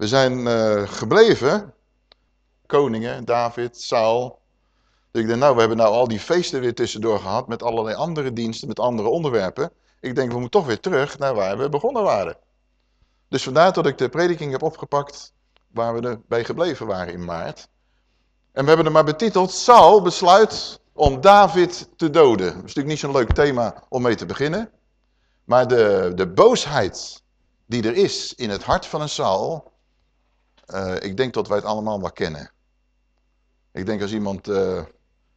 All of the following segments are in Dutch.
We zijn uh, gebleven, koningen, David, Saul. Dus ik denk, nou, we hebben nou al die feesten weer tussendoor gehad met allerlei andere diensten, met andere onderwerpen. Ik denk, we moeten toch weer terug naar waar we begonnen waren. Dus vandaar dat ik de prediking heb opgepakt waar we erbij gebleven waren in maart. En we hebben er maar betiteld, Saul besluit om David te doden. Dat is natuurlijk niet zo'n leuk thema om mee te beginnen. Maar de, de boosheid die er is in het hart van een Saul, uh, ik denk dat wij het allemaal wel kennen. Ik denk als iemand uh,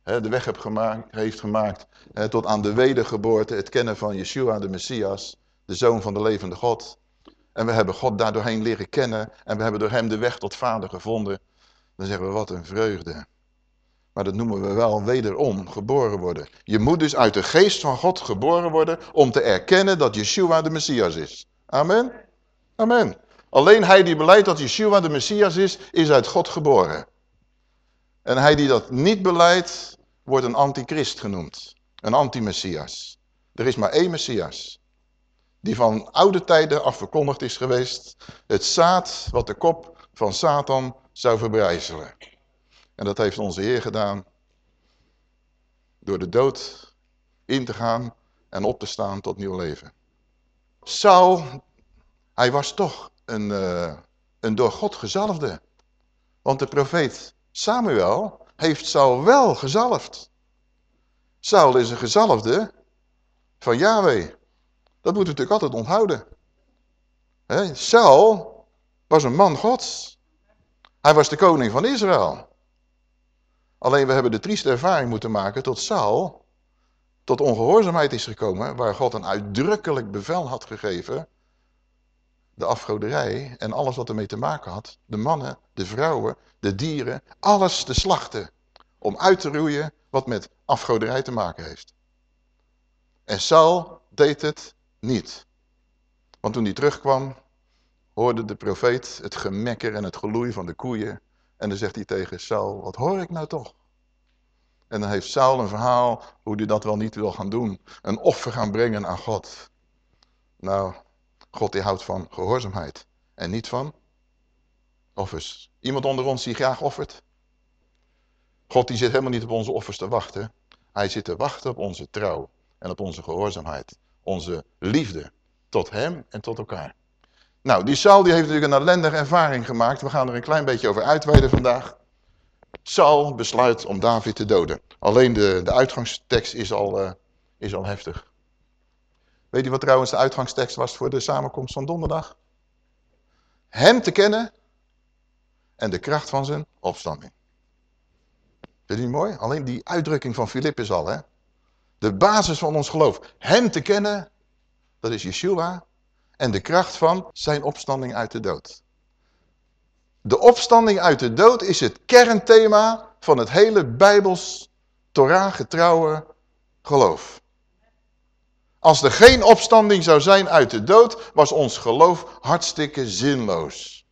de weg heeft gemaakt, heeft gemaakt tot aan de wedergeboorte, het kennen van Yeshua de Messias, de Zoon van de levende God. En we hebben God daardoorheen leren kennen en we hebben door hem de weg tot vader gevonden. Dan zeggen we, wat een vreugde. Maar dat noemen we wel wederom geboren worden. Je moet dus uit de geest van God geboren worden om te erkennen dat Yeshua de Messias is. Amen? Amen. Alleen hij die beleidt dat Yeshua de Messias is, is uit God geboren. En hij die dat niet beleidt, wordt een antichrist genoemd. Een anti-Messias. Er is maar één Messias. Die van oude tijden af verkondigd is geweest. Het zaad wat de kop van Satan zou verbrijzelen. En dat heeft onze Heer gedaan. Door de dood in te gaan en op te staan tot nieuw leven. Saul, hij was toch een, uh, een door God gezalfde. Want de profeet Samuel heeft Saul wel gezalfd. Saul is een gezalfde van Yahweh. Dat moet u natuurlijk altijd onthouden. He, Saul was een man gods. Hij was de koning van Israël. Alleen we hebben de trieste ervaring moeten maken tot Saul tot ongehoorzaamheid is gekomen, waar God een uitdrukkelijk bevel had gegeven, de afgoderij en alles wat ermee te maken had, de mannen, de vrouwen, de dieren, alles te slachten, om uit te roeien wat met afgoderij te maken heeft. En Saul deed het niet. Want toen hij terugkwam, hoorde de profeet het gemekker en het geloei van de koeien. En dan zegt hij tegen Saul, wat hoor ik nou toch? En dan heeft Saul een verhaal hoe hij dat wel niet wil gaan doen. Een offer gaan brengen aan God. Nou, God die houdt van gehoorzaamheid. En niet van offers. Iemand onder ons die graag offert? God die zit helemaal niet op onze offers te wachten. Hij zit te wachten op onze trouw en op onze gehoorzaamheid. Onze liefde tot hem en tot elkaar. Nou, die Saul die heeft natuurlijk een ellendige ervaring gemaakt. We gaan er een klein beetje over uitweiden vandaag. Saul besluit om David te doden. Alleen de, de uitgangstekst is al, uh, is al heftig. Weet je wat trouwens de uitgangstekst was voor de samenkomst van donderdag? Hem te kennen en de kracht van zijn opstanding. Vind je niet mooi? Alleen die uitdrukking van Filippus al, hè? De basis van ons geloof. Hem te kennen, dat is Yeshua. En de kracht van zijn opstanding uit de dood. De opstanding uit de dood is het kernthema van het hele Bijbels Torah getrouwe geloof. Als er geen opstanding zou zijn uit de dood, was ons geloof hartstikke zinloos.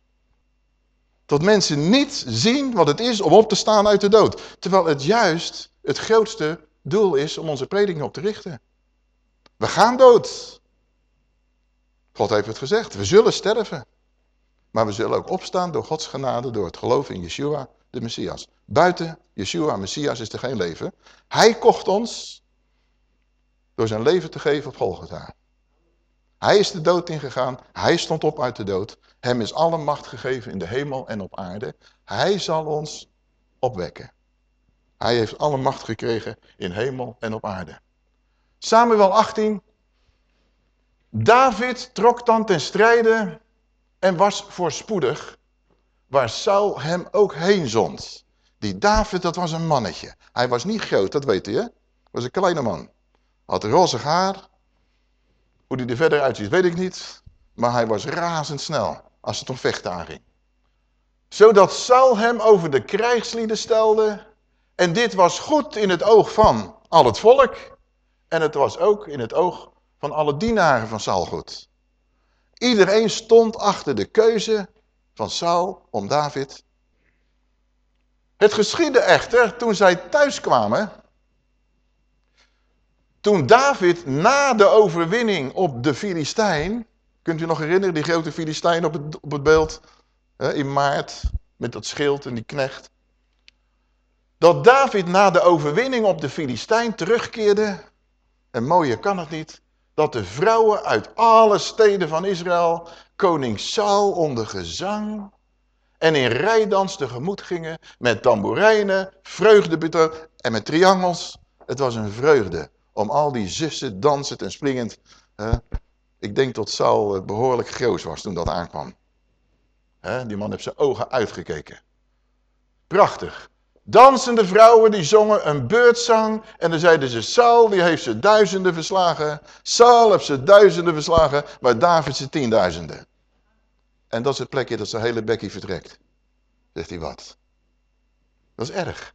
Tot mensen niet zien wat het is om op te staan uit de dood. Terwijl het juist het grootste doel is om onze prediking op te richten. We gaan dood. God heeft het gezegd, we zullen sterven. Maar we zullen ook opstaan door Gods genade, door het geloof in Yeshua, de Messias. Buiten Yeshua, Messias, is er geen leven. Hij kocht ons door zijn leven te geven op Golgotha. Hij is de dood ingegaan, hij stond op uit de dood. Hem is alle macht gegeven in de hemel en op aarde. Hij zal ons opwekken. Hij heeft alle macht gekregen in hemel en op aarde. Samuel 18. David trok dan ten strijde en was voorspoedig waar Saul hem ook heen zond. Die David, dat was een mannetje. Hij was niet groot, dat weet hè. was een kleine man. Had roze haar. Hoe hij er verder uitziet, weet ik niet. Maar hij was razendsnel als het om vechten aanging. Zodat Saul hem over de krijgslieden stelde. En dit was goed in het oog van al het volk. En het was ook in het oog van alle dienaren van Saul goed. Iedereen stond achter de keuze van Saul om David. Het geschiedde echter toen zij thuis kwamen. Toen David na de overwinning op de Filistijn. Kunt u nog herinneren die grote Filistijn op het, op het beeld? in maart, met dat schild en die knecht. Dat David na de overwinning op de Filistijn terugkeerde, en mooier kan het niet, dat de vrouwen uit alle steden van Israël koning Saul onder gezang en in rijdans tegemoet gingen met tamboerijnen, vreugdebutten en met triangels. Het was een vreugde om al die zussen dansend en springend. ik denk dat Saul eh, behoorlijk groot was toen dat aankwam. die man heeft zijn ogen uitgekeken. Prachtig. Dansende vrouwen die zongen een beurtzang. En dan zeiden ze, Saul die heeft ze duizenden verslagen. Saul heeft ze duizenden verslagen, maar David ze tienduizenden. En dat is het plekje dat zijn hele bekkie vertrekt. Zegt hij wat. Dat is erg.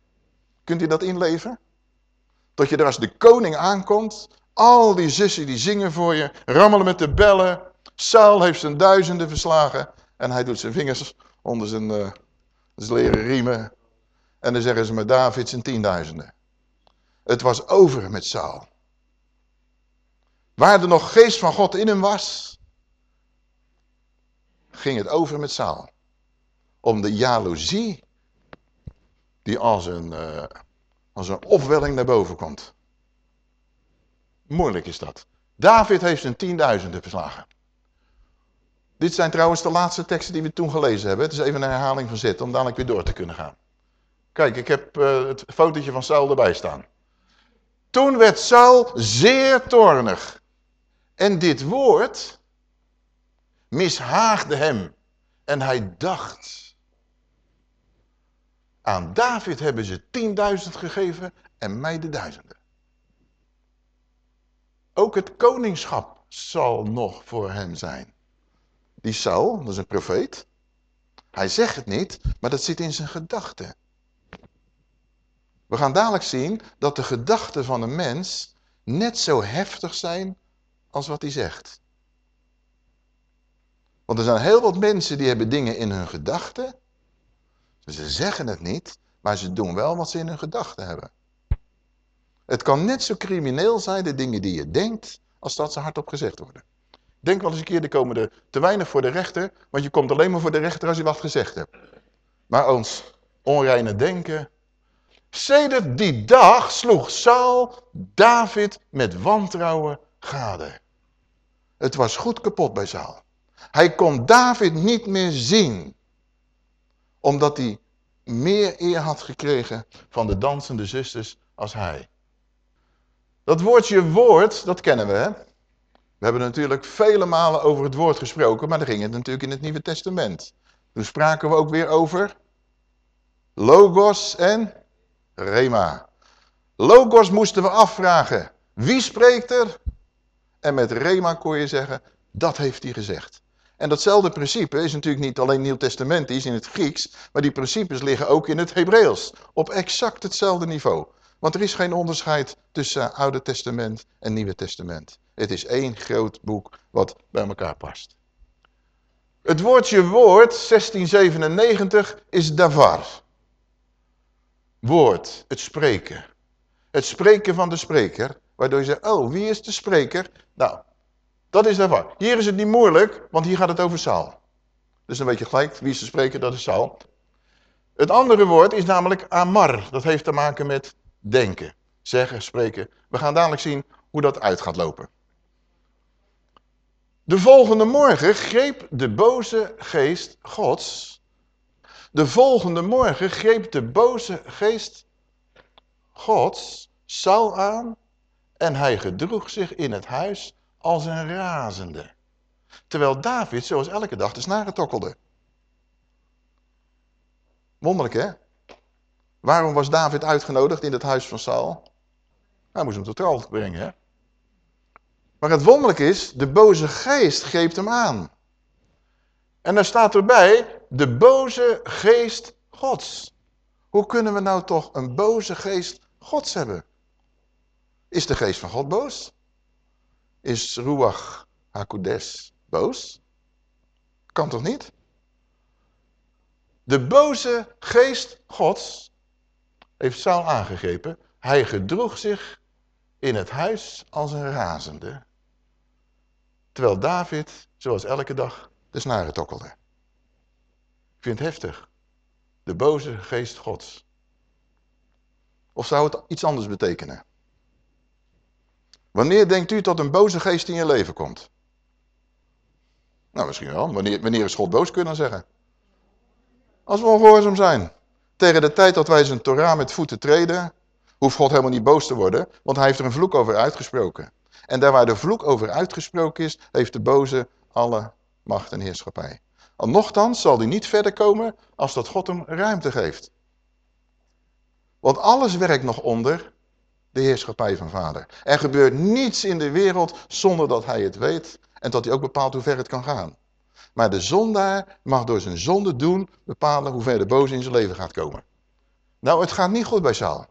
Kunt u dat inleven? Dat je er als de koning aankomt. Al die zussen die zingen voor je. Rammelen met de bellen. Saul heeft zijn duizenden verslagen. En hij doet zijn vingers onder zijn, uh, zijn leren riemen. En dan zeggen ze met David zijn tienduizenden. Het was over met Saul. Waar er nog geest van God in hem was, ging het over met Saul. Om de jaloezie die als een, uh, als een opwelling naar boven komt. Moeilijk is dat. David heeft zijn tienduizenden verslagen. Dit zijn trouwens de laatste teksten die we toen gelezen hebben. Het is even een herhaling van zitten om dadelijk weer door te kunnen gaan. Kijk, ik heb uh, het fotootje van Saul erbij staan. Toen werd Saul zeer toornig. En dit woord mishaagde hem. En hij dacht. Aan David hebben ze 10.000 gegeven en mij de duizenden. Ook het koningschap zal nog voor hem zijn. Die Saul, dat is een profeet. Hij zegt het niet, maar dat zit in zijn gedachten. We gaan dadelijk zien dat de gedachten van een mens net zo heftig zijn als wat hij zegt. Want er zijn heel wat mensen die hebben dingen in hun gedachten. Ze zeggen het niet, maar ze doen wel wat ze in hun gedachten hebben. Het kan net zo crimineel zijn, de dingen die je denkt, als dat ze hardop gezegd worden. Denk wel eens een keer, er komen er te weinig voor de rechter, want je komt alleen maar voor de rechter als je wat gezegd hebt. Maar ons onreine denken, Sedert die dag sloeg Saul David met wantrouwen gade. Het was goed kapot bij Saul. Hij kon David niet meer zien. Omdat hij meer eer had gekregen van de dansende zusters als hij. Dat woordje woord, dat kennen we hè. We hebben natuurlijk vele malen over het woord gesproken, maar dan ging het natuurlijk in het Nieuwe Testament. Toen spraken we ook weer over logos en Rema. Logos moesten we afvragen. Wie spreekt er? En met Rema kon je zeggen, dat heeft hij gezegd. En datzelfde principe is natuurlijk niet alleen Nieuw Testamentisch in het Grieks, maar die principes liggen ook in het Hebreeuws. Op exact hetzelfde niveau. Want er is geen onderscheid tussen Oude Testament en Nieuwe Testament. Het is één groot boek wat bij elkaar past. Het woordje woord, 1697, is davar woord, het spreken. Het spreken van de spreker, waardoor je zegt, oh, wie is de spreker? Nou, dat is daarvan. Hier is het niet moeilijk, want hier gaat het over Saul. Dus dan weet je gelijk, wie is de spreker, dat is Saul. Het andere woord is namelijk amar. Dat heeft te maken met denken, zeggen, spreken. We gaan dadelijk zien hoe dat uit gaat lopen. De volgende morgen greep de boze geest gods de volgende morgen greep de boze geest gods Saul aan en hij gedroeg zich in het huis als een razende. Terwijl David zoals elke dag de snaren tokkelde. Wonderlijk hè? Waarom was David uitgenodigd in het huis van Saul? Hij moest hem tot trouw brengen hè? Maar het wonderlijk is, de boze geest greep hem aan. En daar staat erbij, de boze geest gods. Hoe kunnen we nou toch een boze geest gods hebben? Is de geest van God boos? Is Ruach HaKodes boos? Kan toch niet? De boze geest gods heeft Saul aangegrepen. Hij gedroeg zich in het huis als een razende. Terwijl David, zoals elke dag, de snaren tokkelde. Vind vind het heftig. De boze geest gods. Of zou het iets anders betekenen? Wanneer denkt u dat een boze geest in je leven komt? Nou, misschien wel. Wanneer, wanneer is God boos, kunnen zeggen? Als we ongehoorzaam zijn. Tegen de tijd dat wij zijn Torah met voeten treden, hoeft God helemaal niet boos te worden, want hij heeft er een vloek over uitgesproken. En daar waar de vloek over uitgesproken is, heeft de boze alle macht en heerschappij. Al nochtans zal hij niet verder komen als dat God hem ruimte geeft. Want alles werkt nog onder de heerschappij van vader. Er gebeurt niets in de wereld zonder dat hij het weet en dat hij ook bepaalt hoe ver het kan gaan. Maar de zondaar mag door zijn zonde doen bepalen hoe ver de boze in zijn leven gaat komen. Nou, het gaat niet goed bij Saul.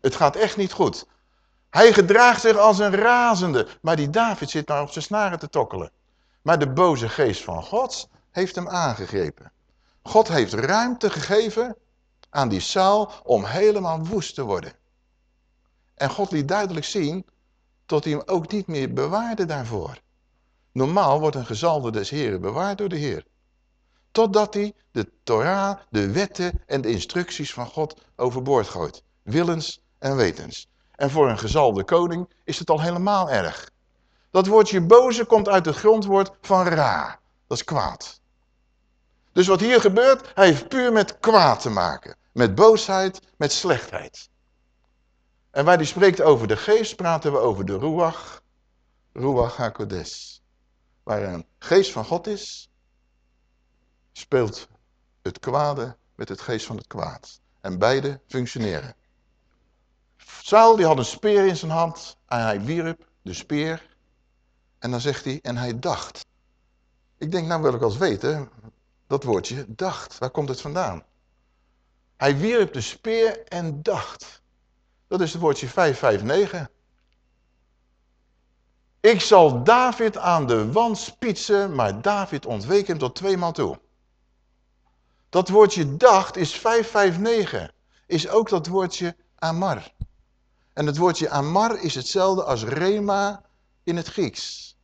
Het gaat echt niet goed. Hij gedraagt zich als een razende. Maar die David zit nou op zijn snaren te tokkelen. Maar de boze geest van God heeft hem aangegrepen. God heeft ruimte gegeven aan die Saul om helemaal woest te worden. En God liet duidelijk zien tot hij hem ook niet meer bewaarde daarvoor. Normaal wordt een gezalde des Heren bewaard door de Heer. Totdat hij de Torah, de wetten en de instructies van God overboord gooit. Willens en wetens. En voor een gezalde koning is het al helemaal erg. Dat woordje boze komt uit het grondwoord van ra. Dat is kwaad. Dus wat hier gebeurt, hij heeft puur met kwaad te maken. Met boosheid, met slechtheid. En waar hij spreekt over de geest, praten we over de ruach, ruach hakodes. Waar een geest van God is, speelt het kwade met het geest van het kwaad. En beide functioneren. Saul die had een speer in zijn hand en hij wierp de speer. En dan zegt hij, en hij dacht. Ik denk, nou wil ik wel eens weten, dat woordje dacht, waar komt het vandaan? Hij wierp de speer en dacht. Dat is het woordje 559. Ik zal David aan de wand spitsen, maar David ontweek hem tot tweemaal toe. Dat woordje dacht is 559. Is ook dat woordje amar. En het woordje amar is hetzelfde als rema in het Grieks.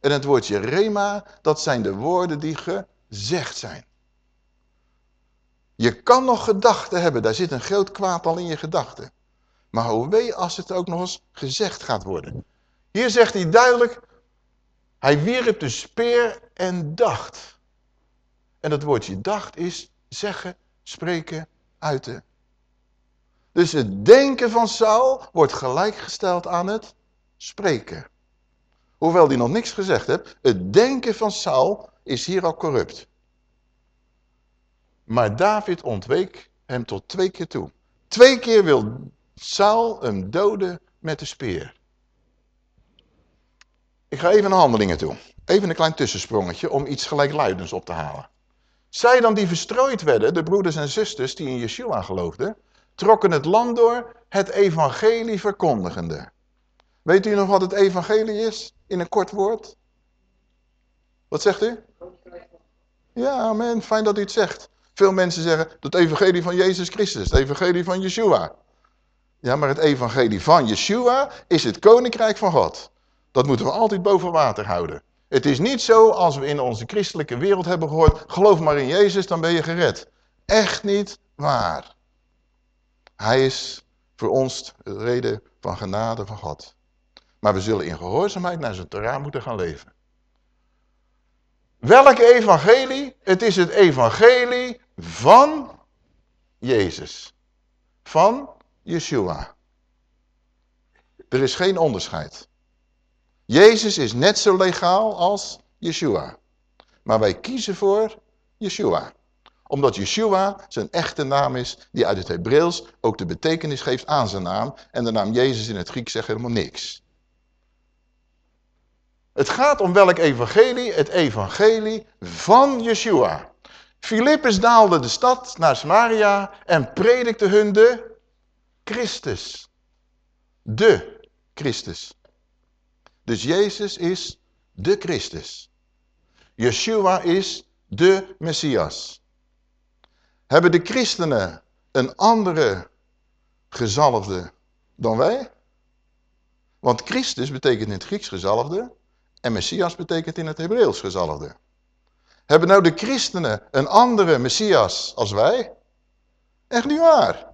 En het woordje rema, dat zijn de woorden die gezegd zijn. Je kan nog gedachten hebben, daar zit een groot kwaad al in je gedachten. Maar hoe wee als het ook nog eens gezegd gaat worden. Hier zegt hij duidelijk, hij wierp de speer en dacht. En dat woordje dacht is zeggen, spreken, uiten. Dus het denken van Saul wordt gelijkgesteld aan het spreken. Hoewel hij nog niks gezegd heeft, het denken van Saul is hier al corrupt. Maar David ontweek hem tot twee keer toe. Twee keer wil Saul hem doden met de speer. Ik ga even naar handelingen toe. Even een klein tussensprongetje om iets gelijkluidends op te halen. Zij dan die verstrooid werden, de broeders en zusters die in Yeshua geloofden, trokken het land door het evangelie verkondigende. Weet u nog wat het evangelie is? In een kort woord. Wat zegt u? Ja, amen. Fijn dat u het zegt. Veel mensen zeggen, het evangelie van Jezus Christus, het evangelie van Yeshua. Ja, maar het evangelie van Yeshua is het koninkrijk van God. Dat moeten we altijd boven water houden. Het is niet zo als we in onze christelijke wereld hebben gehoord, geloof maar in Jezus, dan ben je gered. Echt niet waar. Hij is voor ons de reden van genade van God. Maar we zullen in gehoorzaamheid naar zijn Torah moeten gaan leven. Welk evangelie? Het is het evangelie van Jezus. Van Yeshua. Er is geen onderscheid. Jezus is net zo legaal als Yeshua. Maar wij kiezen voor Yeshua. Omdat Yeshua zijn echte naam is, die uit het Hebreeuws ook de betekenis geeft aan zijn naam. En de naam Jezus in het Grieks zegt helemaal niks. Het gaat om welk evangelie? Het evangelie van Yeshua. Filippus daalde de stad naar Samaria en predikte hun de Christus. De Christus. Dus Jezus is de Christus. Yeshua is de Messias. Hebben de christenen een andere gezalfde dan wij? Want Christus betekent in het Grieks gezalfde en Messias betekent in het Hebreeuws gezalfde. Hebben nou de christenen een andere Messias als wij? Echt niet waar.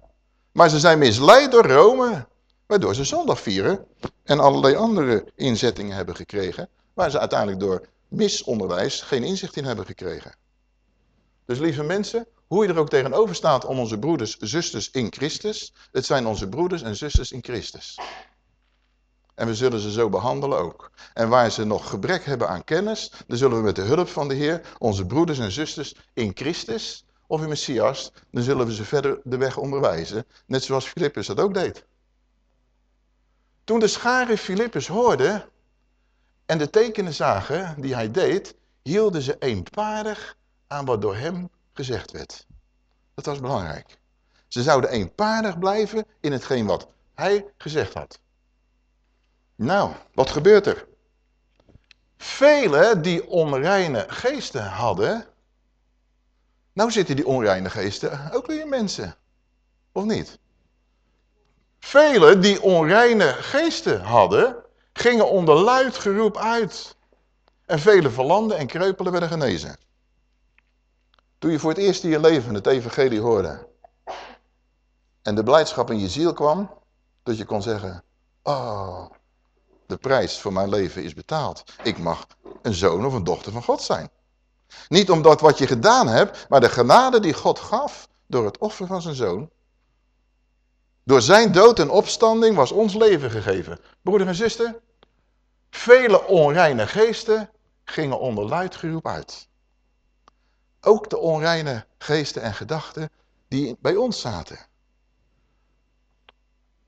Maar ze zijn misleid door Rome, waardoor ze zondag vieren en allerlei andere inzettingen hebben gekregen, waar ze uiteindelijk door misonderwijs geen inzicht in hebben gekregen. Dus lieve mensen, hoe je er ook tegenover staat om onze broeders, zusters in Christus, het zijn onze broeders en zusters in Christus. En we zullen ze zo behandelen ook. En waar ze nog gebrek hebben aan kennis, dan zullen we met de hulp van de Heer, onze broeders en zusters in Christus of in Messias, dan zullen we ze verder de weg onderwijzen. Net zoals Filippus dat ook deed. Toen de scharen Filippus hoorden en de tekenen zagen die hij deed, hielden ze eenparig aan wat door hem gezegd werd. Dat was belangrijk. Ze zouden eenparig blijven in hetgeen wat hij gezegd had. Nou, wat gebeurt er? Velen die onreine geesten hadden, nou zitten die onreine geesten ook weer in mensen. Of niet? Velen die onreine geesten hadden, gingen onder luid geroep uit. En vele verlanden en kreupelen werden genezen. Toen je voor het eerst in je leven het evangelie hoorde. En de blijdschap in je ziel kwam. Dat je kon zeggen. Oh, de prijs voor mijn leven is betaald. Ik mag een zoon of een dochter van God zijn. Niet omdat wat je gedaan hebt, maar de genade die God gaf door het offer van zijn zoon. Door zijn dood en opstanding was ons leven gegeven. Broeder en zuster, vele onreine geesten gingen onder luid geroep uit. Ook de onreine geesten en gedachten die bij ons zaten.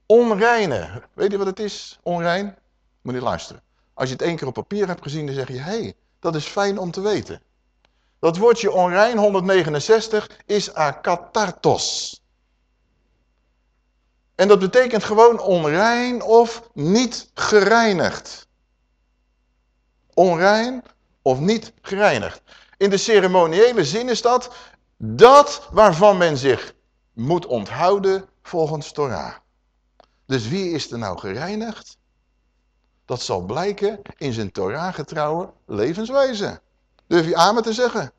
Onreine, weet je wat het is, onrein? Moet je luisteren. Als je het één keer op papier hebt gezien, dan zeg je, hé, hey, dat is fijn om te weten. Dat woordje onrein, 169, is akatartos. En dat betekent gewoon onrein of niet gereinigd. Onrein of niet gereinigd. In de ceremoniële zin is dat dat waarvan men zich moet onthouden volgens Torah. Dus wie is er nou gereinigd? Dat zal blijken in zijn Torah-getrouwe levenswijze. Durf je amen te zeggen?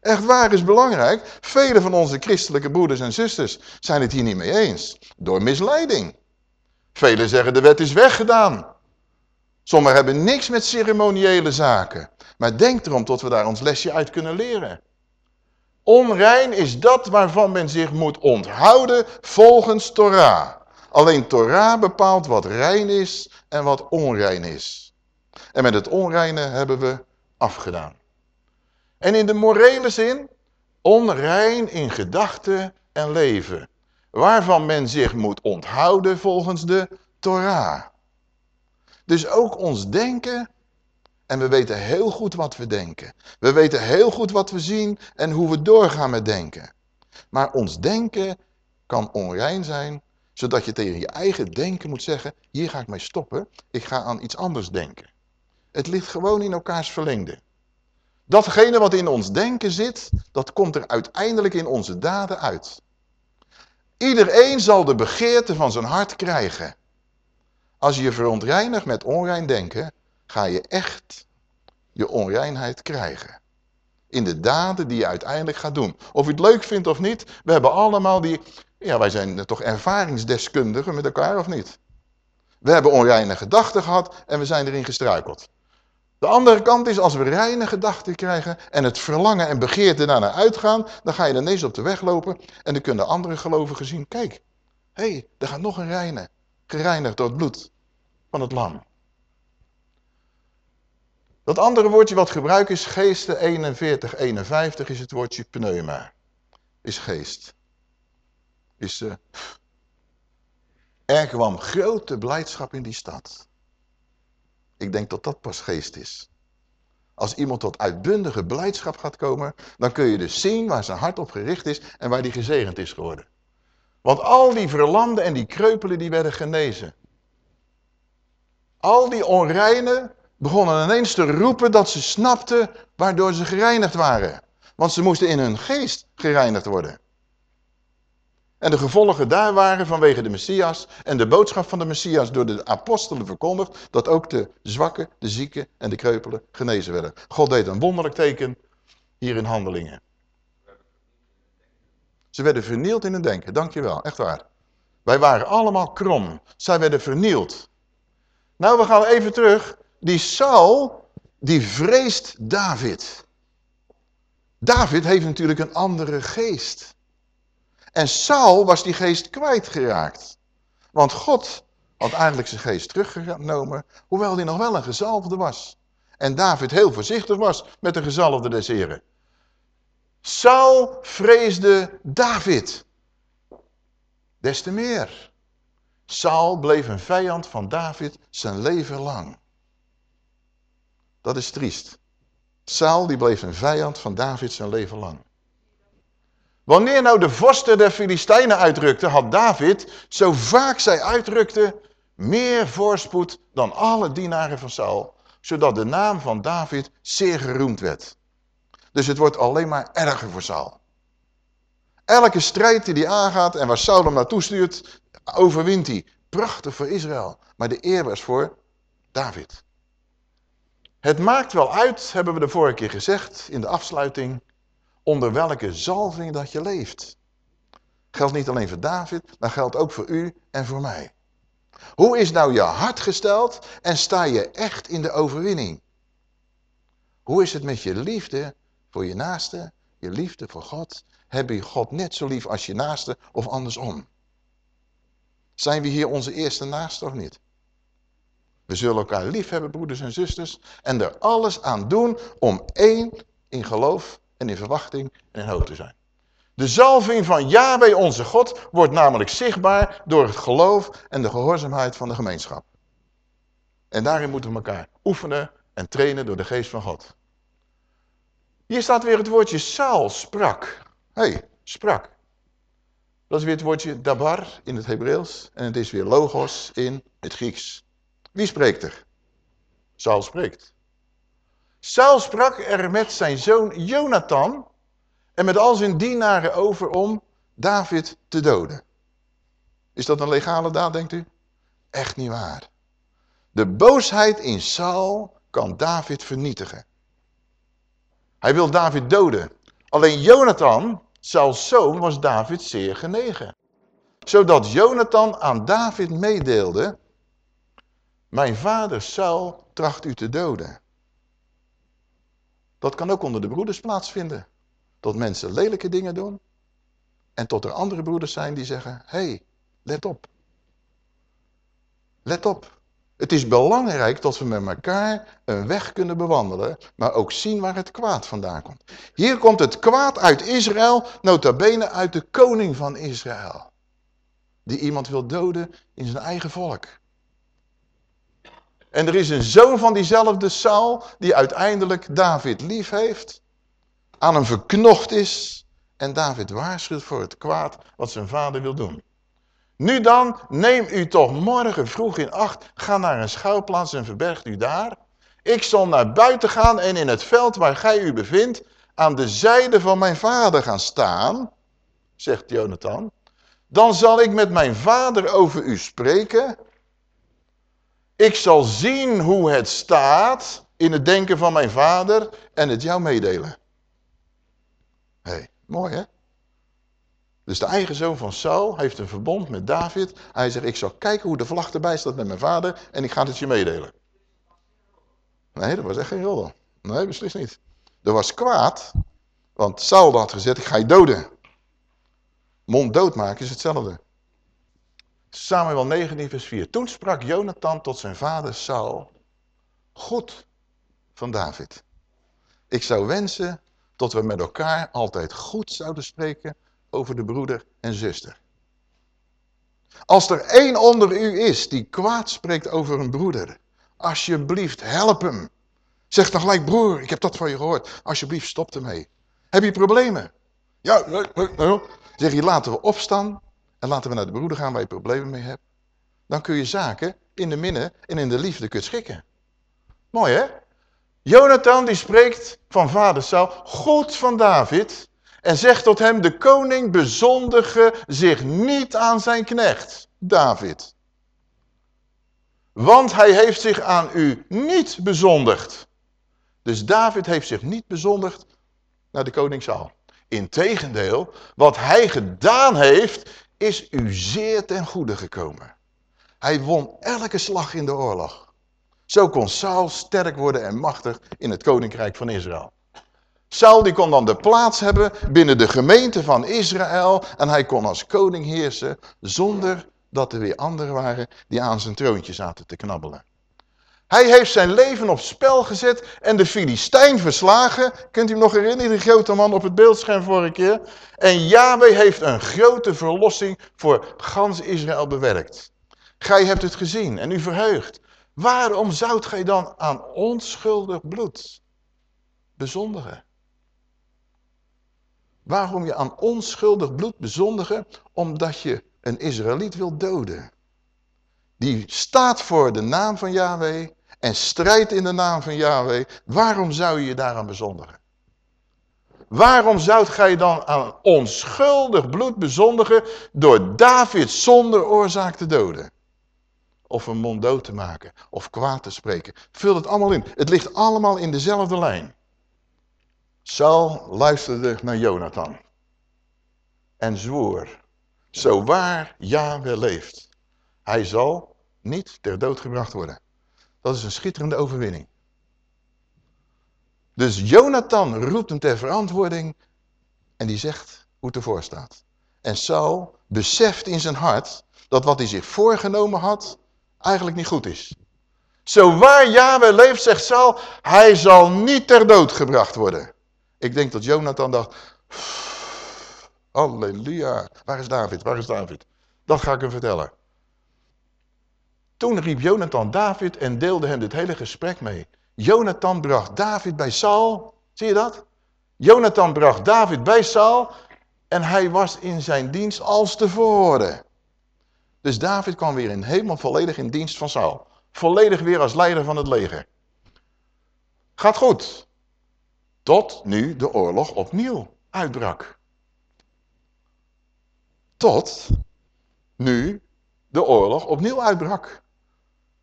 Echt waar is belangrijk. Vele van onze christelijke broeders en zusters zijn het hier niet mee eens. Door misleiding. Velen zeggen de wet is weggedaan. Sommigen hebben niks met ceremoniële zaken. Maar denk erom tot we daar ons lesje uit kunnen leren. Onrein is dat waarvan men zich moet onthouden volgens Torah. Alleen Torah bepaalt wat rein is en wat onrein is. En met het onreine hebben we afgedaan. En in de morele zin, onrein in gedachten en leven. Waarvan men zich moet onthouden volgens de Torah. Dus ook ons denken, en we weten heel goed wat we denken. We weten heel goed wat we zien en hoe we doorgaan met denken. Maar ons denken kan onrein zijn, zodat je tegen je eigen denken moet zeggen, hier ga ik mee stoppen, ik ga aan iets anders denken. Het ligt gewoon in elkaars verlengde. Datgene wat in ons denken zit, dat komt er uiteindelijk in onze daden uit. Iedereen zal de begeerte van zijn hart krijgen. Als je je verontreinigt met onrein denken, ga je echt je onreinheid krijgen. In de daden die je uiteindelijk gaat doen. Of je het leuk vindt of niet, we hebben allemaal die... Ja, wij zijn toch ervaringsdeskundigen met elkaar, of niet? We hebben onreine gedachten gehad en we zijn erin gestruikeld. De andere kant is, als we reine gedachten krijgen en het verlangen en begeerte daarna uitgaan, dan ga je ineens op de weg lopen en dan kunnen andere gelovigen zien, kijk, hé, hey, er gaat nog een reine, gereinigd door het bloed van het lam. Dat andere woordje wat gebruikt is, geesten 41, 51, is het woordje pneuma. Is geest. Is, uh, er kwam grote blijdschap in die stad. Ik denk dat dat pas geest is. Als iemand tot uitbundige blijdschap gaat komen, dan kun je dus zien waar zijn hart op gericht is en waar die gezegend is geworden. Want al die verlamden en die kreupelen die werden genezen. Al die onreinen begonnen ineens te roepen dat ze snapten waardoor ze gereinigd waren. Want ze moesten in hun geest gereinigd worden. En de gevolgen daar waren vanwege de Messias en de boodschap van de Messias door de apostelen verkondigd, dat ook de zwakken, de zieken en de kreupelen genezen werden. God deed een wonderlijk teken hier in handelingen. Ze werden vernield in hun denken, dankjewel, echt waar. Wij waren allemaal krom, zij werden vernield. Nou, we gaan even terug. Die Saul, die vreest David. David heeft natuurlijk een andere geest. En Saul was die geest kwijtgeraakt. Want God had eigenlijk zijn geest teruggenomen, hoewel hij nog wel een gezalfde was. En David heel voorzichtig was met de gezalfde des heren. Saul vreesde David. Des te meer. Saul bleef een vijand van David zijn leven lang. Dat is triest. Saul die bleef een vijand van David zijn leven lang. Wanneer nou de vorsten der Filistijnen uitrukte, had David, zo vaak zij uitrukte, meer voorspoed dan alle dienaren van Saul, zodat de naam van David zeer geroemd werd. Dus het wordt alleen maar erger voor Saul. Elke strijd die hij aangaat en waar Saul hem naartoe stuurt, overwint hij. Prachtig voor Israël. Maar de eer was voor David. Het maakt wel uit, hebben we de vorige keer gezegd in de afsluiting, onder welke zalving dat je leeft. Geldt niet alleen voor David, maar geldt ook voor u en voor mij. Hoe is nou je hart gesteld en sta je echt in de overwinning? Hoe is het met je liefde voor je naaste, je liefde voor God? Heb je God net zo lief als je naaste of andersom? Zijn we hier onze eerste naaste of niet? We zullen elkaar lief hebben, broeders en zusters, en er alles aan doen om één in geloof en in verwachting en in hoop te zijn. De zalving van Yahweh onze God wordt namelijk zichtbaar door het geloof en de gehoorzaamheid van de gemeenschap. En daarin moeten we elkaar oefenen en trainen door de geest van God. Hier staat weer het woordje Saal, sprak. Hé, hey, sprak. Dat is weer het woordje dabar in het Hebreeuws en het is weer logos in het Grieks. Wie spreekt er? Saul spreekt. Saul sprak er met zijn zoon Jonathan en met al zijn dienaren over om David te doden. Is dat een legale daad, denkt u? Echt niet waar. De boosheid in Saul kan David vernietigen. Hij wil David doden. Alleen Jonathan, Sauls zoon, was David zeer genegen. Zodat Jonathan aan David meedeelde, mijn vader Saul tracht u te doden. Dat kan ook onder de broeders plaatsvinden. Dat mensen lelijke dingen doen. En tot er andere broeders zijn die zeggen, hé, hey, let op. Let op. Het is belangrijk dat we met elkaar een weg kunnen bewandelen, maar ook zien waar het kwaad vandaan komt. Hier komt het kwaad uit Israël, nota bene uit de koning van Israël. Die iemand wil doden in zijn eigen volk. En er is een zoon van diezelfde Saul, die uiteindelijk David lief heeft, aan hem verknocht is en David waarschuwt voor het kwaad wat zijn vader wil doen. Nu dan, neem u toch morgen vroeg in acht, ga naar een schouwplaats en verbergt u daar. Ik zal naar buiten gaan en in het veld waar gij u bevindt, aan de zijde van mijn vader gaan staan, zegt Jonathan. Dan zal ik met mijn vader over u spreken. Ik zal zien hoe het staat in het denken van mijn vader en het jou meedelen. Hé, hey, mooi hè? Dus de eigen zoon van Saul heeft een verbond met David. Hij zegt, ik zal kijken hoe de vlag erbij staat met mijn vader en ik ga het je meedelen. Nee, dat was echt geen roddel. Nee, beslist niet. Er was kwaad, want Saul had gezegd, ik ga je doden. Mond doodmaken is hetzelfde. Samuel 19 vers 4. Toen sprak Jonathan tot zijn vader Saul, goed van David. Ik zou wensen dat we met elkaar altijd goed zouden spreken over de broeder en zuster. Als er één onder u is die kwaad spreekt over een broeder, alsjeblieft help hem. Zeg dan gelijk, broer, ik heb dat van je gehoord. Alsjeblieft, stop ermee. Heb je problemen? Ja, zeg je, laten we opstaan en laten we naar de broeder gaan waar je problemen mee hebt. Dan kun je zaken in de minne en in de liefde kunt schikken. Mooi hè? Jonathan die spreekt van vader Saul, goed van David, en zegt tot hem, de koning bezondige zich niet aan zijn knecht, David. Want hij heeft zich aan u niet bezondigd. Dus David heeft zich niet bezondigd naar de koning Saul. Integendeel, wat hij gedaan heeft, is u zeer ten goede gekomen. Hij won elke slag in de oorlog. Zo kon Saul sterk worden en machtig in het koninkrijk van Israël. Saul die kon dan de plaats hebben binnen de gemeente van Israël en hij kon als koning heersen zonder dat er weer anderen waren die aan zijn troontje zaten te knabbelen. Hij heeft zijn leven op spel gezet en de Filistijn verslagen. Kunt u hem nog herinneren, die grote man op het beeldscherm vorige keer? En Yahweh heeft een grote verlossing voor gans Israël bewerkt. Gij hebt het gezien en u verheugd. Waarom zoudt gij dan aan onschuldig bloed bezondigen? Waarom je aan onschuldig bloed bezondigen? Omdat je een Israëliet wil doden. Die staat voor de naam van Yahweh en strijdt in de naam van Yahweh. Waarom zou je je daaraan bezondigen? Waarom zou gij dan aan onschuldig bloed bezondigen door David zonder oorzaak te doden? Of een mond dood te maken, of kwaad te spreken. Vul het allemaal in. Het ligt allemaal in dezelfde lijn. Saul luisterde naar Jonathan. En zwoer, zo waar Yahweh leeft, hij zal niet ter dood gebracht worden. Dat is een schitterende overwinning. Dus Jonathan roept hem ter verantwoording en die zegt hoe het ervoor staat. En Saul beseft in zijn hart dat wat hij zich voorgenomen had eigenlijk niet goed is. Zo waar Yahweh leeft, zegt Saul, hij zal niet ter dood gebracht worden. Ik denk dat Jonathan dacht, halleluja, waar is David, waar is David? Dat ga ik hem vertellen. Toen riep Jonathan David en deelde hem dit hele gesprek mee. Jonathan bracht David bij Saul. Zie je dat? Jonathan bracht David bij Saul en hij was in zijn dienst als tevoren. Dus David kwam weer in helemaal volledig in dienst van Saul. Volledig weer als leider van het leger. Gaat goed. Tot nu de oorlog opnieuw uitbrak. Tot nu de oorlog opnieuw uitbrak.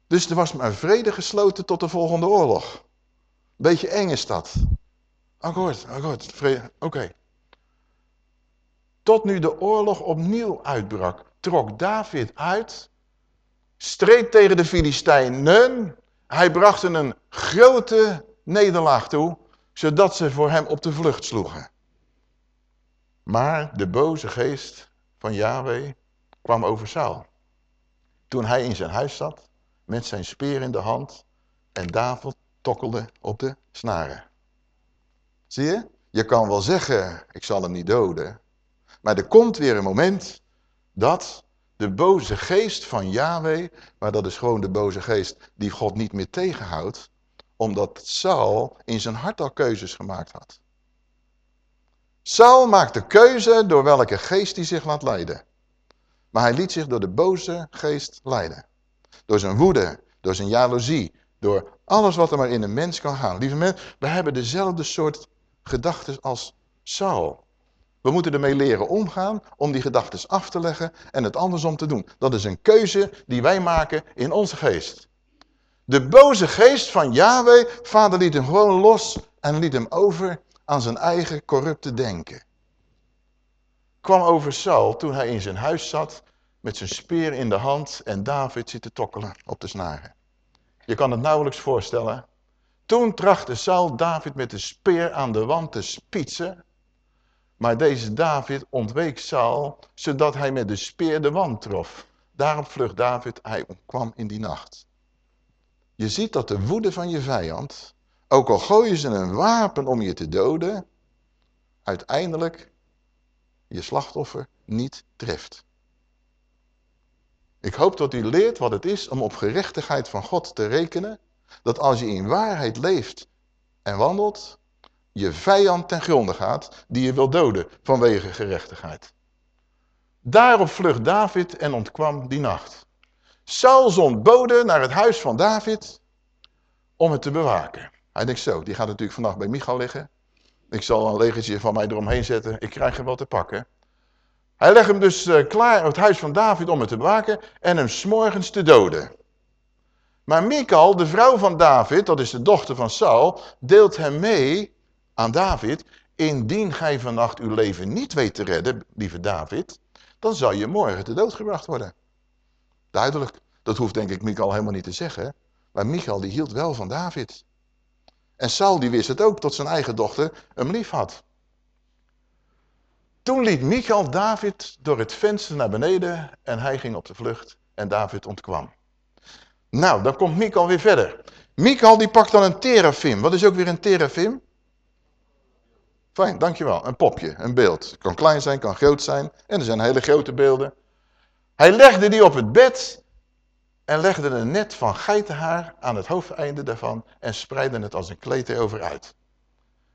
Dus er was maar vrede gesloten tot de volgende oorlog. Beetje eng is dat. Akkoord, akkoord, vrede, oké. Tot nu de oorlog opnieuw uitbrak, trok David uit, streed tegen de Filistijnen. Hij bracht een grote nederlaag toe, zodat ze voor hem op de vlucht sloegen. Maar de boze geest van Yahweh kwam over Saul. Toen hij in zijn huis zat, met zijn speer in de hand en David tokkelde op de snaren. Zie je? Je kan wel zeggen, ik zal hem niet doden. Maar er komt weer een moment dat de boze geest van Yahweh, maar dat is gewoon de boze geest die God niet meer tegenhoudt, omdat Saul in zijn hart al keuzes gemaakt had. Saul maakt de keuze door welke geest hij zich laat leiden. Maar hij liet zich door de boze geest leiden. Door zijn woede, door zijn jaloezie, door alles wat er maar in een mens kan gaan. Lieve mensen, we hebben dezelfde soort gedachten als Saul. We moeten ermee leren omgaan om die gedachten af te leggen en het andersom te doen. Dat is een keuze die wij maken in onze geest. De boze geest van Yahweh, vader liet hem gewoon los en liet hem over aan zijn eigen corrupte denken. Kwam over Saul toen hij in zijn huis zat met zijn speer in de hand en David zit te tokkelen op de snaren. Je kan het nauwelijks voorstellen. Toen trachtte Saul David met de speer aan de wand te spietsen. Maar deze David ontweek Saul, zodat hij met de speer de wand trof. Daarop vlucht David, hij ontkwam in die nacht. Je ziet dat de woede van je vijand, ook al gooien ze een wapen om je te doden, uiteindelijk je slachtoffer niet treft. Ik hoop dat u leert wat het is om op gerechtigheid van God te rekenen. Dat als je in waarheid leeft en wandelt, je vijand ten gronde gaat die je wil doden vanwege gerechtigheid. Daarop vlucht David en ontkwam die nacht. Saul zond bode naar het huis van David om het te bewaken. Hij denkt zo, die gaat natuurlijk vannacht bij Michal liggen. Ik zal een legertje van mij eromheen zetten. Ik krijg hem wel te pakken. Hij legt hem dus eh, klaar op het huis van David om het te bewaken en hem s'morgens te doden. Maar Michal, de vrouw van David, dat is de dochter van Saul, deelt hem mee aan David. Indien gij vannacht uw leven niet weet te redden, lieve David, dan zal je morgen te dood gebracht worden. Duidelijk. Dat hoeft denk ik Michael helemaal niet te zeggen. Maar Michael die hield wel van David. En Saul die wist het ook, tot zijn eigen dochter hem lief had. Toen liet Michael David door het venster naar beneden en hij ging op de vlucht en David ontkwam. Nou, dan komt Michael weer verder. Michael die pakt dan een terafim. Wat is ook weer een terafim? Fijn, dankjewel. Een popje, een beeld. Kan klein zijn, kan groot zijn. En er zijn hele grote beelden. Hij legde die op het bed en legde een net van geitenhaar aan het hoofdeinde daarvan en spreidde het als een kleed erover uit.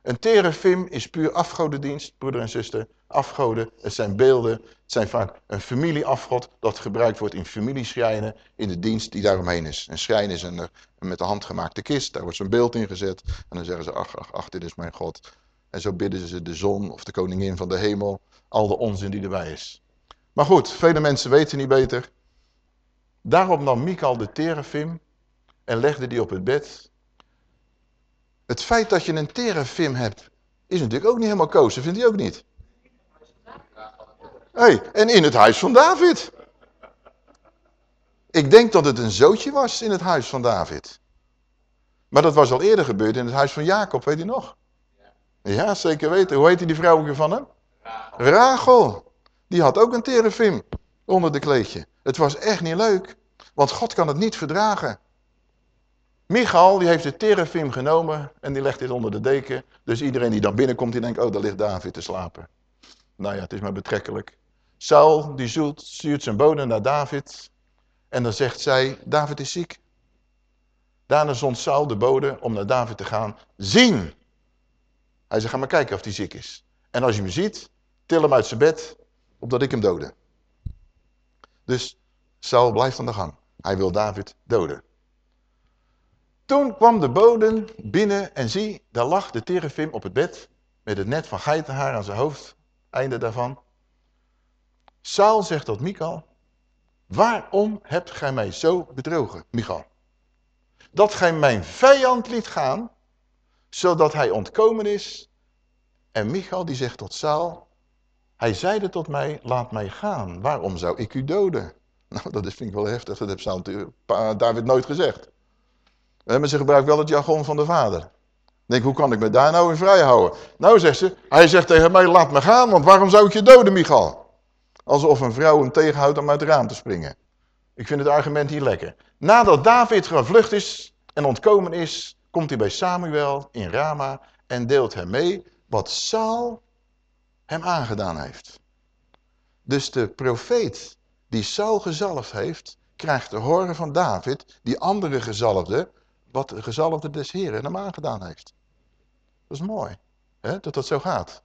Een terafim is puur afgodendienst, broeder en zuster. Afgoden, het zijn beelden, het zijn vaak een familieafgod dat gebruikt wordt in familieschrijnen, in de dienst die daaromheen is. Een schrijn is een, een met de hand gemaakte kist, daar wordt zo'n beeld in gezet en dan zeggen ze, ach, ach, ach, dit is mijn God. En zo bidden ze de zon of de koningin van de hemel, al de onzin die erbij is. Maar goed, vele mensen weten niet beter. Daarom nam Michael de terafim en legde die op het bed. Het feit dat je een terafim hebt, is natuurlijk ook niet helemaal kozen, vindt hij ook niet? Hey, en in het huis van David. Ik denk dat het een zootje was in het huis van David. Maar dat was al eerder gebeurd in het huis van Jacob, weet je nog? Ja, zeker weten. Hoe heette die vrouwtje van hem? Rachel. Die had ook een terafim onder de kleedje. Het was echt niet leuk, want God kan het niet verdragen. Michal die heeft de terafim genomen en die legt dit onder de deken. Dus iedereen die dan binnenkomt, die denkt, oh, daar ligt David te slapen. Nou ja, het is maar betrekkelijk. Saul, die zoelt, stuurt zijn bode naar David. En dan zegt zij, David is ziek. Daarna zond Saul de bode om naar David te gaan zien. Hij zegt, ga maar kijken of hij ziek is. En als je me ziet, til hem uit zijn bed, opdat ik hem dode. Dus Saul blijft aan de gang. Hij wil David doden. Toen kwam de bode binnen en zie, daar lag de terafim op het bed met het net van geitenhaar aan zijn hoofd, einde daarvan. Saul zegt tot Michal, waarom hebt gij mij zo bedrogen, Michal? Dat gij mijn vijand liet gaan, zodat hij ontkomen is. En Michal die zegt tot Saul, hij zeide tot mij, laat mij gaan, waarom zou ik u doden? Nou, dat vind ik wel heftig, dat heeft David nooit gezegd. Maar ze gebruikt wel het jargon van de vader. denk, hoe kan ik me daar nou in vrij houden? Nou, zegt ze, hij zegt tegen mij, laat me gaan, want waarom zou ik je doden, Michal? Alsof een vrouw hem tegenhoudt om uit het raam te springen. Ik vind het argument hier lekker. Nadat David gevlucht is en ontkomen is, komt hij bij Samuel in Rama en deelt hem mee wat Saul hem aangedaan heeft. Dus de profeet die Saul gezalfd heeft, krijgt te horen van David, die andere gezalfde, wat de gezalfde des Heren hem aangedaan heeft. Dat is mooi, hè, dat dat zo gaat.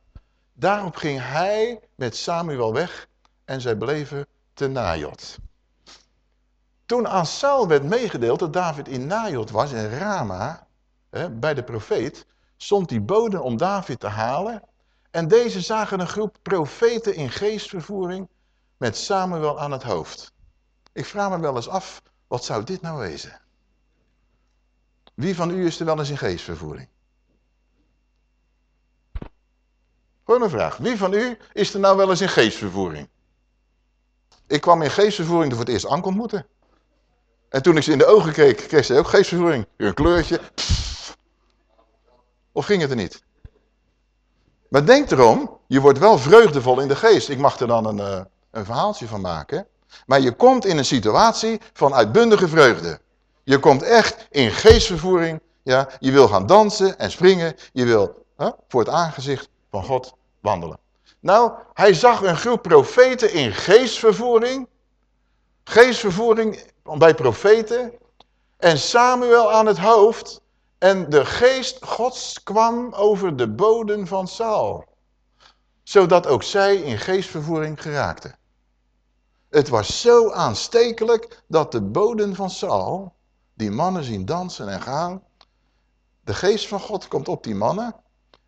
Daarop ging hij met Samuel weg en zij bleven te Najot. Toen aan Saul werd meegedeeld dat David in Najot was, in Rama, hè, bij de profeet, stond die bode om David te halen. En deze zagen een groep profeten in geestvervoering met Samuel aan het hoofd. Ik vraag me wel eens af, wat zou dit nou wezen? Wie van u is er wel eens in geestvervoering? Gewoon een vraag. Wie van u is er nou wel eens in geestvervoering? Ik kwam in geestvervoering voor het eerst Anke ontmoeten. En toen ik ze in de ogen keek, kreeg ze ook geestvervoering. Een kleurtje. Of ging het er niet? Maar denk erom, je wordt wel vreugdevol in de geest. Ik mag er dan een, uh, een verhaaltje van maken. Maar je komt in een situatie van uitbundige vreugde. Je komt echt in geestvervoering. Ja, je wil gaan dansen en springen. Je wil voor het aangezicht van God wandelen. Nou, hij zag een groep profeten in geestvervoering. Geestvervoering bij profeten. En Samuel aan het hoofd. En de geest gods kwam over de boden van Saul. Zodat ook zij in geestvervoering geraakten. Het was zo aanstekelijk dat de boden van Saul, die mannen zien dansen en gaan. De geest van God komt op die mannen.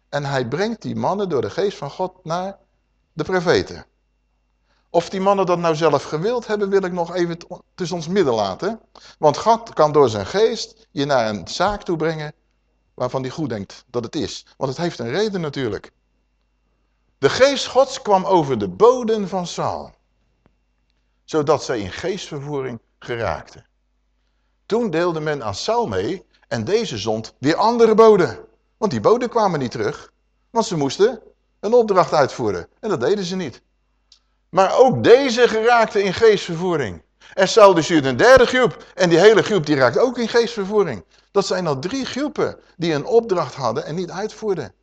En hij brengt die mannen door de geest van God naar de profeten. Of die mannen dat nou zelf gewild hebben, wil ik nog even tussen ons midden laten. Want God kan door zijn geest je naar een zaak toe brengen waarvan hij goed denkt dat het is. Want het heeft een reden natuurlijk. De geest gods kwam over de boden van Saul. Zodat zij in geestvervoering geraakten. Toen deelde men aan Saul mee en deze zond weer andere boden. Want die boden kwamen niet terug. Want ze moesten een opdracht uitvoeren. En dat deden ze niet. Maar ook deze geraakten in geestvervoering. En Saul dus een derde groep. En die hele groep die raakt ook in geestvervoering. Dat zijn al drie groepen die een opdracht hadden en niet uitvoerden.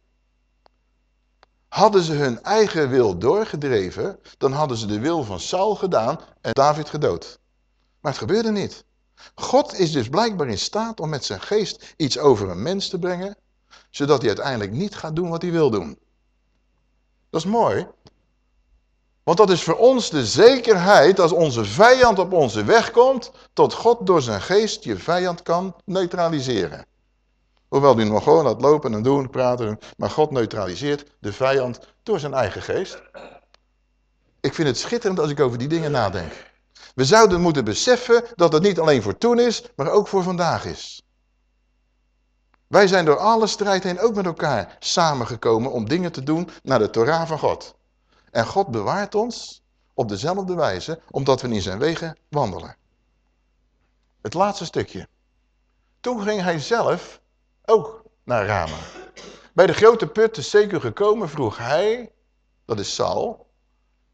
Hadden ze hun eigen wil doorgedreven, dan hadden ze de wil van Saul gedaan en David gedood. Maar het gebeurde niet. God is dus blijkbaar in staat om met zijn geest iets over een mens te brengen, zodat hij uiteindelijk niet gaat doen wat hij wil doen. Dat is mooi. Want dat is voor ons de zekerheid als onze vijand op onze weg komt, tot God door zijn geest je vijand kan neutraliseren. Hoewel die nog gewoon laat lopen en doen, praten, maar God neutraliseert de vijand door zijn eigen geest. Ik vind het schitterend als ik over die dingen nadenk. We zouden moeten beseffen dat het niet alleen voor toen is, maar ook voor vandaag is. Wij zijn door alle strijd heen ook met elkaar samengekomen om dingen te doen naar de Torah van God. En God bewaart ons op dezelfde wijze, omdat we in zijn wegen wandelen. Het laatste stukje. Toen ging hij zelf ook naar Rama. Bij de grote put te zeker gekomen vroeg hij, dat is Saul,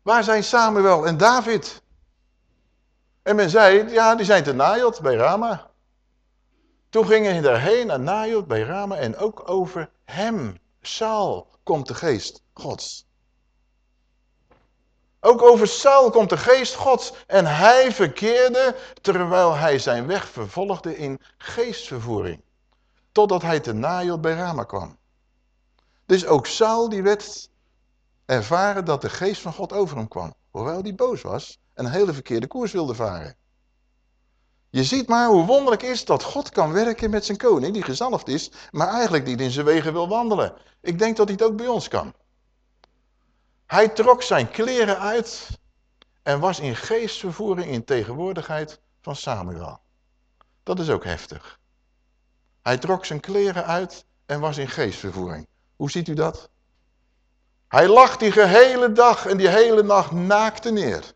waar zijn Samuel en David? En men zei, ja, die zijn te Najot bij Rama. Toen gingen hij daarheen naar Najot bij Rama en ook over hem, Saul, komt de geest Gods. Ook over Saul komt de geest gods. En hij verkeerde terwijl hij zijn weg vervolgde in geestvervoering. Totdat hij te Najot bij Rama kwam. Dus ook Saul die werd ervaren dat de geest van God over hem kwam. Hoewel hij boos was een hele verkeerde koers wilde varen. Je ziet maar hoe wonderlijk is dat God kan werken met zijn koning die gezalfd is, maar eigenlijk niet in zijn wegen wil wandelen. Ik denk dat hij het ook bij ons kan. Hij trok zijn kleren uit en was in geestvervoering in tegenwoordigheid van Samuel. Dat is ook heftig. Hij trok zijn kleren uit en was in geestvervoering. Hoe ziet u dat? Hij lag die gehele dag en die hele nacht naakte neer.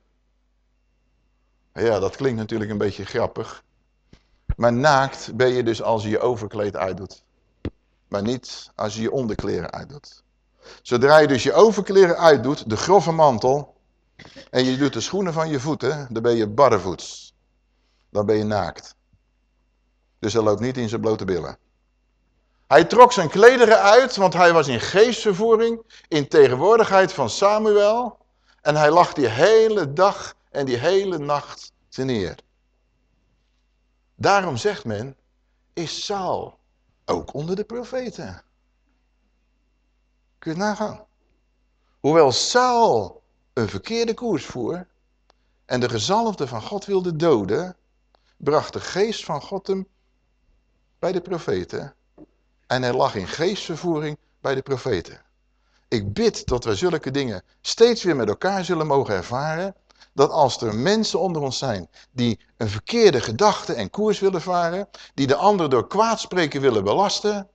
Ja, dat klinkt natuurlijk een beetje grappig. Maar naakt ben je dus als je je overkleed uitdoet. Maar niet als je je onderkleren uitdoet. Zodra je dus je overkleren uitdoet, de grove mantel, en je doet de schoenen van je voeten, dan ben je barrevoets. Dan ben je naakt. Dus hij loopt niet in zijn blote billen. Hij trok zijn klederen uit, want hij was in geestvervoering, in tegenwoordigheid van Samuel. En hij lag die hele dag en die hele nacht neer. Daarom zegt men, is Saul ook onder de profeten. Kun je nagaan. Hoewel Saul een verkeerde koers voer en de gezalfde van God wilde doden, bracht de geest van God hem bij de profeten. En hij lag in geestvervoering bij de profeten. Ik bid dat we zulke dingen steeds weer met elkaar zullen mogen ervaren. Dat als er mensen onder ons zijn die een verkeerde gedachte en koers willen varen. Die de ander door kwaadspreken willen belasten.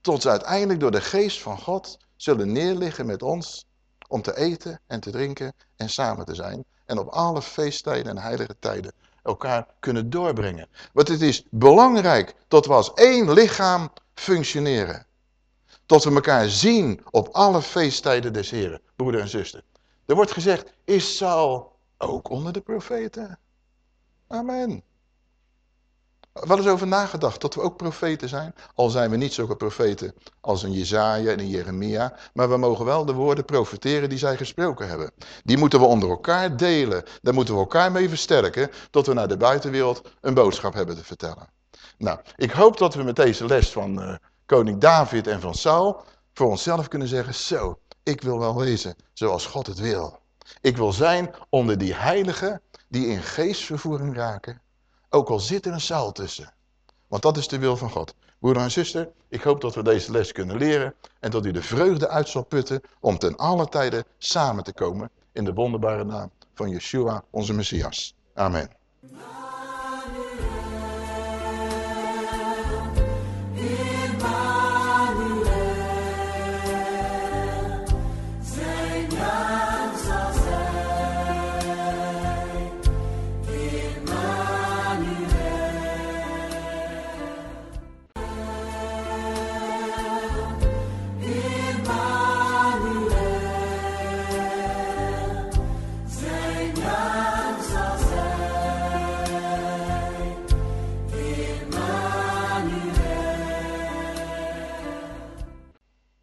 Tot ze uiteindelijk door de geest van God zullen neerliggen met ons om te eten en te drinken en samen te zijn. En op alle feesttijden en heilige tijden elkaar kunnen doorbrengen. Want het is belangrijk dat we als één lichaam functioneren. Dat we elkaar zien op alle feesttijden des Heren, broeder en zuster. Er wordt gezegd, is ook onder de profeten? Amen wel eens over nagedacht dat we ook profeten zijn. Al zijn we niet zulke profeten als een Jezaja en een Jeremia. Maar we mogen wel de woorden profeteren die zij gesproken hebben. Die moeten we onder elkaar delen. Daar moeten we elkaar mee versterken. Tot we naar de buitenwereld een boodschap hebben te vertellen. Nou, ik hoop dat we met deze les van uh, koning David en van Saul. Voor onszelf kunnen zeggen. Zo, ik wil wel wezen zoals God het wil. Ik wil zijn onder die heiligen die in geestvervoering raken ook al zit er een zaal tussen. Want dat is de wil van God. Broeder en zuster, ik hoop dat we deze les kunnen leren. En dat u de vreugde uit zal putten om ten alle tijden samen te komen. In de wonderbare naam van Yeshua, onze Messias. Amen.